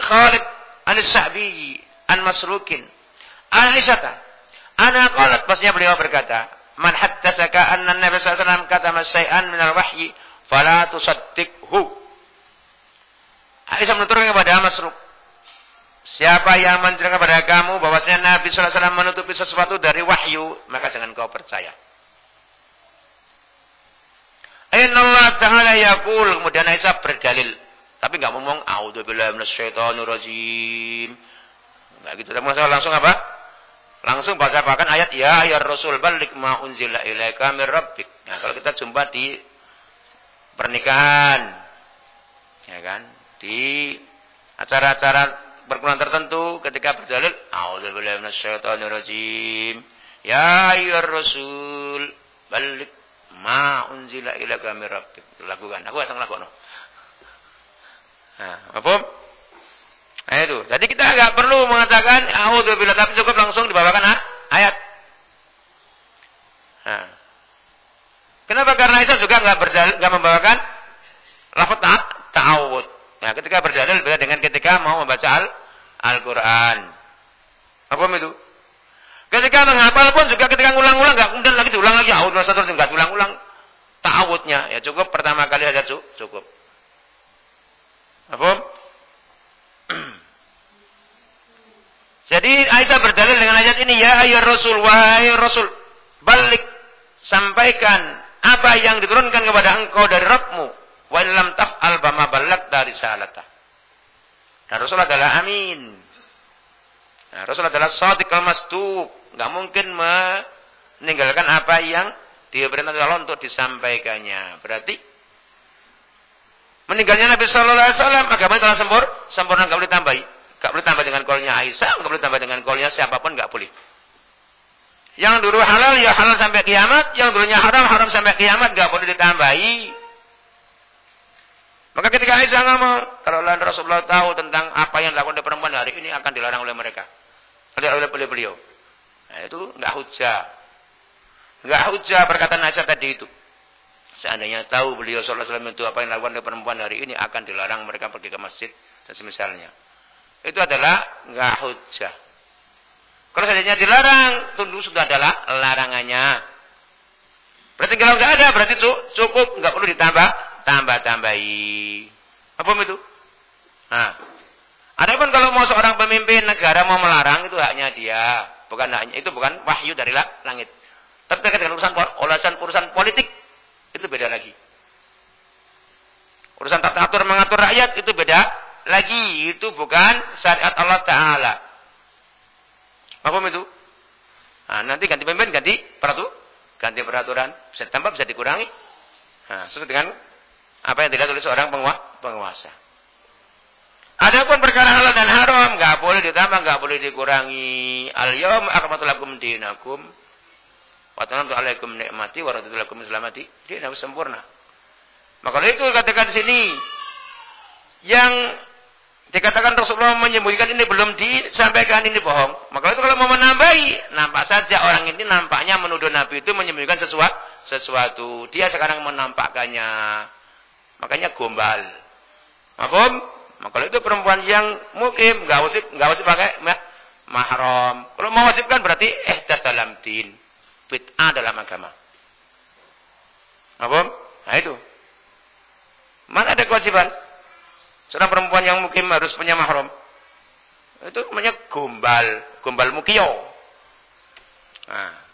Speaker 2: Khalid an Sa'bi an Masrukin. Aisyah. Ana qalat pasnya beliau berkata, "Man haddatsaka anna Nabi sallallahu alaihi wasallam katama syai'an min al-wahyi fala tusaddiqhu." Aisyah menuturkan kepada Masruk, Siapa yang menceritakan kepada kamu bahwasanya Nabi sallallahu alaihi wasallam menutupi sesuatu dari wahyu, maka jangan kau percaya. Inna Ta'ala yaqul. Kemudian Aisyah berdalil. Tapi enggak ngomong, A'udzubillahi minasyaitonir rajim. Enggak gitu. Tapi langsung apa? Langsung baca bahkan ayat ya ya Rasul balik ma unzila ilaika mir rabbik. Nah, kalau kita jumpa di pernikahan ya kan, di acara-acara perkumpulan tertentu ketika berdalil auzubillahi minasyaitonir rajim. Ya ya Rasul balik ma unzila ilaika mir rabbik. Lakukan. Aku asal lakukan. Nah, apa? Nah itu. Jadi kita enggak perlu mengatakan auzubillah tapi cukup langsung dibawakan ayat. Nah. Kenapa? Karena Isa juga enggak berdalil, enggak membawakan lafaz ta'awud. Nah, ketika berdalil beda dengan ketika mau membaca Al-Qur'an. Apa itu? Ketika menghafal pun juga ketika ngulang-ngulang enggak kemudian lagi diulang lagi awud satu enggak ulang-ulang ta'awudnya. Ya cukup pertama kali saja cukup. Apa? Jadi Aisyah berdalil dengan ayat ini, ya ayat Rasul, wahai Rasul, balik sampaikan apa yang diturunkan kepada engkau dari Rabbmu. Wa lam taf'al bama balak dari salata. Dan Rasul adalah amin. Nah, Rasul adalah sadiq al-masduq. Enggak mungkin meninggalkan apa yang diperintahkan Allah untuk disampaikannya. Berarti meninggalnya Nabi Shallallahu Alaihi Wasallam agama telah sempur, sempurna enggak boleh tambahi. Enggak boleh tambah dengan kolnya Aisyah, enggak boleh tambah dengan kolnya siapa pun enggak boleh. Yang dulu halal ya halal sampai kiamat, yang dulunya haram haram sampai kiamat enggak boleh ditambahi. Maka ketika Aisyah ngomong, kalau Rasulullah tahu tentang apa yang dilakukan oleh perempuan hari ini akan dilarang oleh mereka. Oleh oleh beliau. Nah, itu enggak hujah. Enggak hujah perkataan Aisyah tadi itu. Seandainya tahu beliau sallallahu alaihi itu apa yang dilakukan oleh perempuan hari ini akan dilarang mereka pergi ke masjid dan semisalnya. Itu adalah enggak hujah. Kalau seandainya dilarang, tunggu sudah adalah larangannya. Berarti kalau enggak ada, berarti cukup, enggak perlu ditambah tambah-tambahi. Apa itu? Nah. Adapun kalau mau seorang pemimpin negara mau melarang itu haknya dia, bukan haknya itu bukan wahyu dari langit. Tapi terkait dengan urusan urusan urusan politik itu beda lagi. Urusan tata atur mengatur rakyat itu beda lagi. Itu bukan syariat Allah Taala. Apa itu? Nah, nanti ganti pemimpin, ganti peraturan, ganti peraturan, bisa ditambah, bisa dikurangi. Nah, sesuai dengan apa yang tidak seorang penguasa. Adapun perkara halal dan haram nggak boleh ditambah, nggak boleh dikurangi. Al yom akmatu lakum dinakum wa tanamtu alaikum nikmati wa raditu lakum islamati. Dia sempurna. Maka itu katakan di sini yang dikatakan Rasulullah menyembunyikan ini belum disampaikan ini bohong. Maka itu kalau mau menambahi, nampak saja orang ini nampaknya menuduh Nabi itu menyembunyikan sesuatu. sesuatu. Dia sekarang menampakkannya. Makanya gombal. Makum? Maka itu perempuan yang mukim, nggak wajib, nggak wajib pakai mahram. Kalau wajibkan berarti ehdas dalam din, bid'ah dalam agama. Makum? Nah itu. Mana ada kewajiban? Seorang perempuan yang mukim harus punya mahram. Itu namanya gombal, gombal mukio. Nah,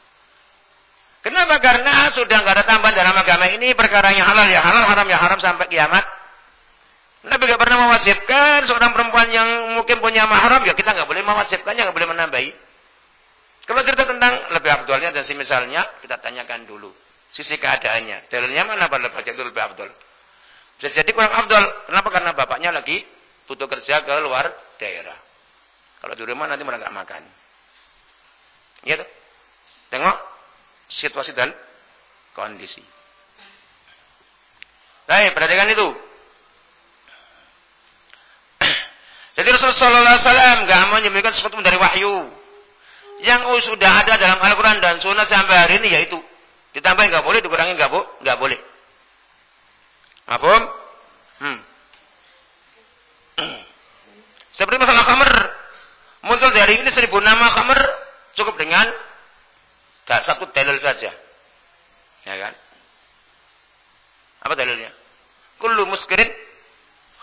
Speaker 2: Kenapa? Karena sudah nggak ada tambahan dalam agama ini perkara yang halal ya halal, haram ya haram sampai kiamat. Nabi nggak pernah mewajibkan seorang perempuan yang mungkin punya mahram ya kita nggak boleh mewajibkannya, nggak boleh menambahi. Kalau cerita tentang lebih abdulnya dan misalnya kita tanyakan dulu sisi keadaannya. Dalilnya mana pada bagian itu lebih abdul? Bisa jadi kurang abdul. Kenapa? Karena bapaknya lagi butuh kerja ke luar daerah. Kalau di rumah nanti mereka nggak makan. Iya. Tengok situasi dan kondisi. Baik, perhatikan itu. Jadi Rasulullah SAW gak menyembunyikan sesuatu dari wahyu. Yang sudah ada dalam Al-Quran dan Sunnah sampai hari ini yaitu Ditambahin nggak boleh, dikurangi nggak bu, nggak boleh. Apa? Hmm. Seperti masalah khamer. Muncul dari ini seribu nama khamer. Cukup dengan satu dalil saja. Ya kan? Apa dalilnya? Kullu muskirin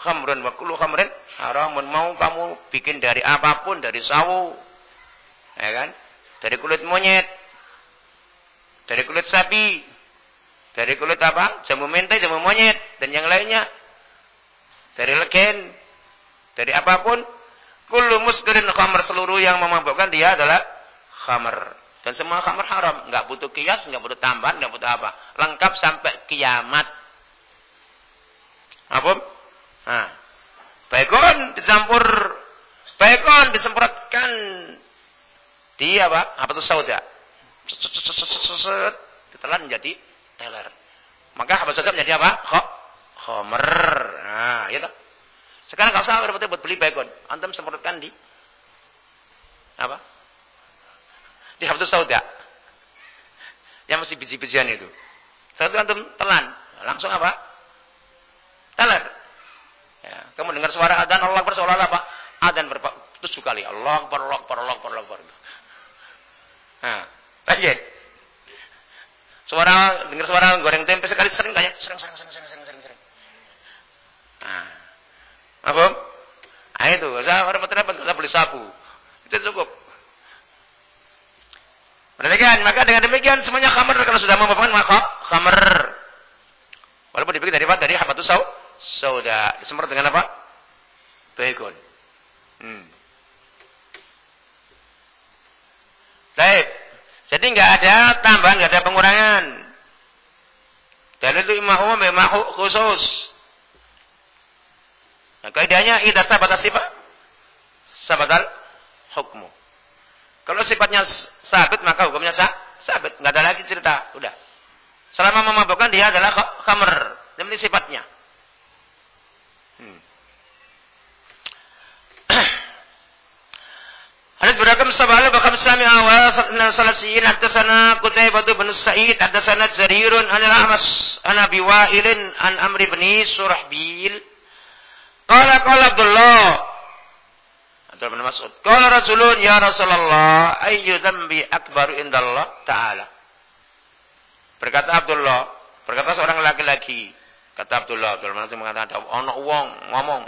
Speaker 2: khamrun wa kullu khamrin haramun. Mau kamu bikin dari apa pun, dari sawu. Ya kan? Dari kulit monyet. Dari kulit sapi. Dari kulit apa? Jamu mentai, jamu monyet. Dan yang lainnya. Dari legen. Dari apa pun. Kullu muskirin khamr. Seluruh yang memabukkan dia adalah khamr. Dan semua khamr haram. Nggak butuh kias, nggak butuh tambahan, nggak butuh apa. Lengkap sampai kiamat. Apa? Nah. Baikon dicampur. Baikon disemprotkan. Di apa? Apa itu sauda? Ditelan menjadi teler. Maka habis sauda menjadi apa? Kok? Khomer. Nah, ya tak? Sekarang kalau usah buat beli baikon. Antum semprotkan di apa? Di habis sauda. Yang masih biji-bijian itu. Satu antum telan. Langsung apa? Teler. Kamu dengar suara adzan Allah Akbar seolah apa? Adzan tujuh kali. Allah Akbar, Allah Akbar, Allah Akbar, Allah Akbar. Nah, lagi. Suara dengar suara goreng tempe sekali sering kayak sering sering sering sering sering sering sering. Nah. Apa? Nah itu, saya orang apa? Saya beli sapu. Itu cukup. Demikian, maka dengan demikian semuanya khamar kalau sudah memabukkan maka khamar. Walaupun dibikin dari? Dari habatus sau sauda. Disemprot dengan apa? Baygon. Hmm. Baik. Jadi nggak ada tambahan, nggak ada pengurangan. Dan itu imam umum, imam khusus. Nah, kaidahnya idza sabata sifat sabatal hukmu. Kalau sifatnya sabit maka hukumnya sah, sabit, nggak ada lagi cerita, udah. Selama memabukkan dia adalah khamr, demi sifatnya. Hadis berakam sabala bakam sami awal salasiyin hadasana Qutaibah bin Sa'id hadasana Jarirun an Rahmas an Abi Wa'ilin an Amri bin Surahbil. Qala qala Abdullah Abdullah bin Mas'ud Qala Rasulun ya Rasulullah ayyu dhanbi akbaru indallah ta'ala? Berkata Abdullah berkata seorang laki-laki kata Abdullah Abdullah bin mengatakan ana wong ngomong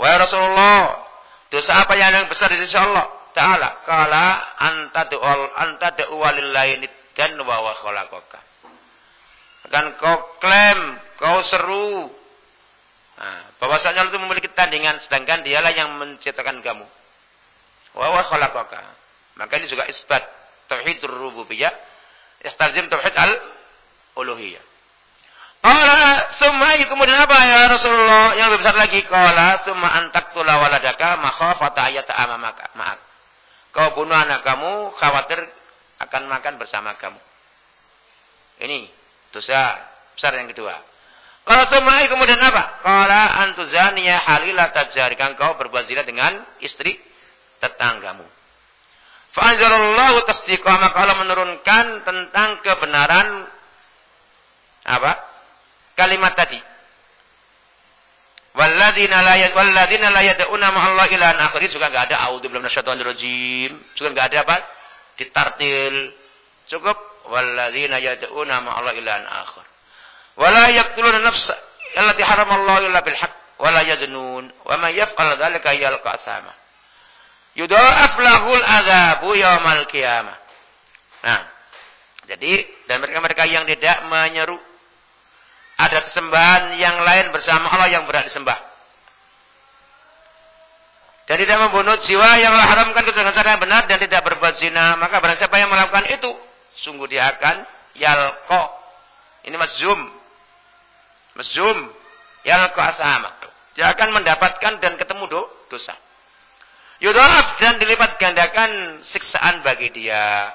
Speaker 2: wahai Rasulullah dosa apa yang paling besar di sisi Allah Ta'ala kala anta du'al anta du'walillahi dan wa khalaqaka. Dan kau klaim, kau seru. Nah, bahwasanya itu memiliki tandingan sedangkan dialah yang menciptakan kamu. Wa wa khalaqaka. Maka ini juga isbat tauhid rububiyah, istalzim tauhid al-uluhiyah. Qala summa kemudian apa ya Rasulullah yang lebih besar lagi qala summa antaktula waladaka makhafata ayata amamaka ma'ak. Kau bunuh anak kamu, khawatir akan makan bersama kamu. Ini dosa besar yang kedua. Kalau semua kemudian apa? Kalau antuzania halilah tajarikan kau berbuat zina dengan istri tetanggamu. Fa'anzalallahu tasdiqah maka Allah menurunkan tentang kebenaran apa? Kalimat tadi. Walladzina la walladzina la yad'una ma'allahi akhir juga enggak ada auzubillahi minasyaitonir rajim. Juga enggak ada apa? Ditartil. Cukup walladzina yad'una ma'allahi ilahan akhir. Wala yaqtuluna nafsa allati haramallahu illa bil haqq wala yaznun wa man yaf'al dzalika yalqa asama. Yudha'af lahul adzabu yaumal qiyamah. Nah, jadi dan mereka-mereka yang tidak menyeru ada sesembahan yang lain bersama Allah yang berhak disembah. Dan tidak membunuh jiwa yang Allah haramkan dengan cara yang benar dan tidak berbuat zina. Maka barang siapa yang melakukan itu, sungguh dia akan yalko. Ini mazum. Mazum. Yalko asama. Dia akan mendapatkan dan ketemu do, dosa. Yudhaf dan dilipat gandakan siksaan bagi dia.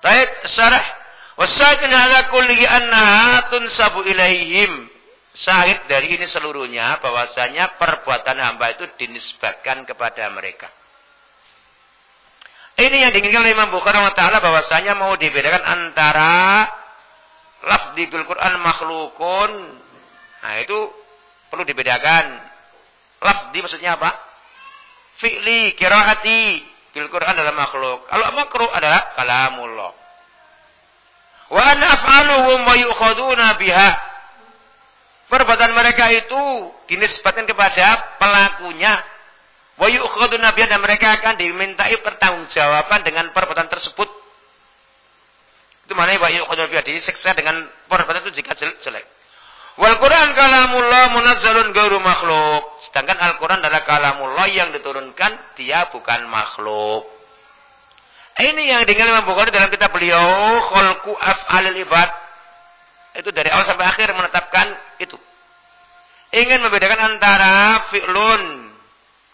Speaker 2: Baik, syarah Wasahidun ala kulli annaha tunsabu ilaihim. Sahid dari ini seluruhnya bahwasanya perbuatan hamba itu dinisbatkan kepada mereka. Ini yang diinginkan oleh Imam Bukhari wa ta'ala bahwasanya mau dibedakan antara lafzi bil Quran makhlukun. Nah, itu perlu dibedakan. Lafzi maksudnya apa? Fi'li, kiraati bil Quran adalah makhluk. Kalau makhluk adalah kalamullah. Wa an af'aluhum wa yu'khaduna biha. Perbuatan mereka itu dinisbatkan kepada pelakunya Wa yu'khadhu nabiyyan dan mereka akan dimintai pertanggungjawaban dengan perbuatan tersebut. Itu mana wa yu'khadhu nabiyyan disiksa dengan perbuatan itu jika jelek. Wal Quran kalamullah munazzalun ghairu makhluk. Sedangkan Al-Quran adalah kalamullah yang diturunkan, dia bukan makhluk. Ini yang dengan Imam Bukhari dalam kitab beliau, khalqu af'alil ibad. Itu dari awal sampai akhir menetapkan itu. Ingin membedakan antara fi'lun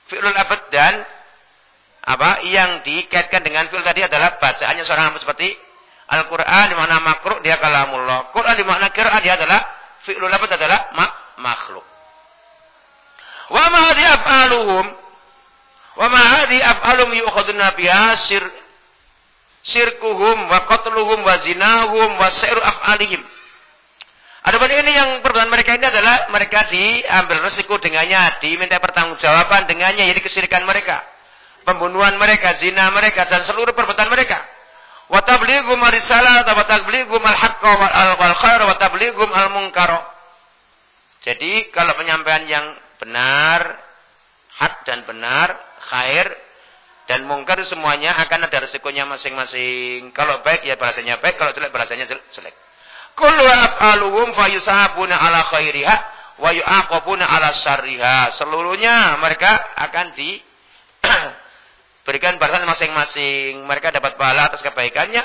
Speaker 2: fi'lul abad dan apa yang dikaitkan dengan fi'l tadi adalah bacaannya seorang hamba seperti Al-Qur'an di mana makruh dia kalamullah. Quran di qira'ah dia adalah fi'lul abad adalah mak makhluk. Wa ma hadhi af'aluhum wa ma hadhi af'alum nabiya sir sirkuhum wa qatluhum wa zinahum wa sairu af'alihim. Adapun ini yang perbuatan mereka ini adalah mereka diambil resiko dengannya, diminta pertanggungjawaban dengannya, jadi kesirikan mereka, pembunuhan mereka, zina mereka dan seluruh perbuatan mereka. Wa tablighum risalah wa al-haqqa wal khair wa al-munkar. Jadi kalau penyampaian yang benar, hak dan benar, khair dan mungkar semuanya akan ada resikonya masing-masing. Kalau baik ya bahasanya baik, kalau jelek bahasanya jelek. Kullu af'aluhum fayusabuna ala khairiha wa yu'aqabuna ala syarriha. Seluruhnya mereka akan di berikan balasan masing-masing. Mereka dapat pahala atas kebaikannya,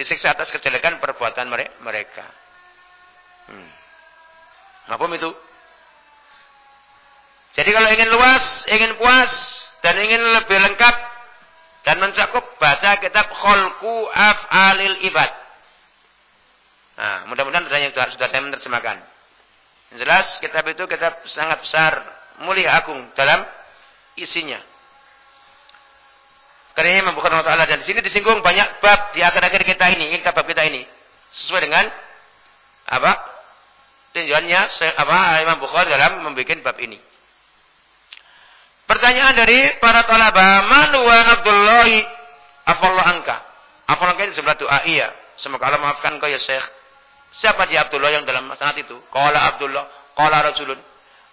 Speaker 2: disiksa atas kejelekan perbuatan mereka. Hmm. Apa itu? Jadi kalau ingin luas, ingin puas, dan ingin lebih lengkap dan mencakup baca kitab Kholku Af'alil Ibad. Nah, mudah-mudahan sudah, sudah saya menerjemahkan. Yang jelas kitab itu kitab sangat besar, mulia agung dalam isinya. Karena ini membuka Allah Ta'ala dan di sini disinggung banyak bab di akhir-akhir kita ini, ini bab kita ini. Sesuai dengan apa? Tinjauannya apa Imam Bukhari dalam membuat bab ini. Pertanyaan dari para talaba, "Man wa Abdullahi afallahu anka?" Afallahu anka itu sebelah doa iya. Semoga Allah maafkan kau ya Syekh. Siapa dia Abdullah yang dalam sanad itu? Qala Abdullah, qala Rasulun.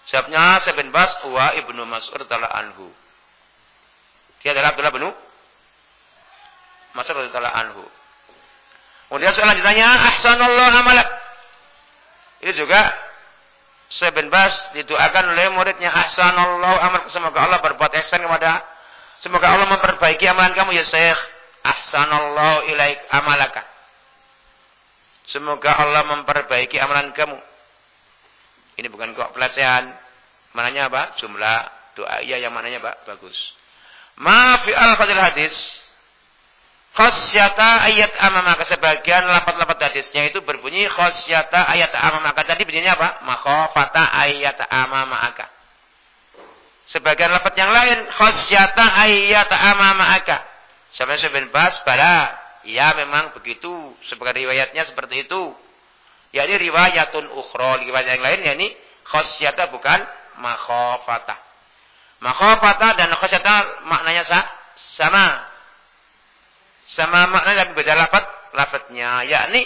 Speaker 2: Siapnya Syekh bin Bas wa Ibnu Mas'ud radhiyallahu anhu. Dia adalah Abdullah bin Mas'ud radhiyallahu anhu. Kemudian soalan ditanya, ahsanallahu amalak. Itu juga Syekh bin Bas didoakan oleh muridnya ahsanallahu amal semoga Allah berbuat ihsan kepada semoga Allah memperbaiki amalan kamu ya Syekh. Ahsanallahu ilaik amalaka. Semoga Allah memperbaiki amalan kamu. Ini bukan kok pelecehan. Mananya apa? Jumlah doa iya yang mananya Pak? Bagus. Ma fi al-fadil hadis. Khosyata ayat amamaka. Sebagian lapat-lapat hadisnya itu berbunyi khosyata ayat amamaka. Tadi bunyinya apa? Makhofata ayat amamaka. Sebagian lapat yang lain. Khosyata ayat amamaka. Sampai bin Bas, bala. Ya memang begitu. Sebagai riwayatnya seperti itu. Ya ini riwayatun ukhra. Riwayat yang lain ya ini khosyata bukan makhofata. Makhofata dan khosyata maknanya sama. Sama maknanya tapi beda lafad lafadnya. Yakni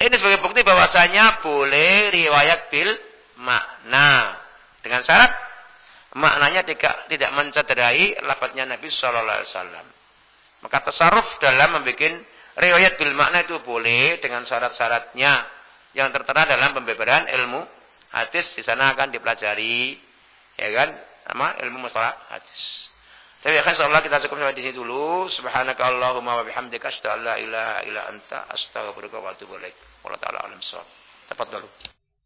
Speaker 2: ini sebagai bukti bahwasanya boleh riwayat bil makna. Dengan syarat maknanya tidak tidak mencederai lafadznya Nabi sallallahu alaihi wasallam. Maka tasarruf dalam membuat riwayat bil makna itu boleh dengan syarat-syaratnya yang tertera dalam pembebaran ilmu hadis di sana akan dipelajari ya kan nama ilmu masalah hadis. Tapi akan insyaallah kita cukup sampai di sini dulu. Subhanaka Allahumma wa bihamdika asyhadu an la ilaha illa anta astaghfiruka wa atubu ilaik. Wallahu taala alam. Tepat dulu.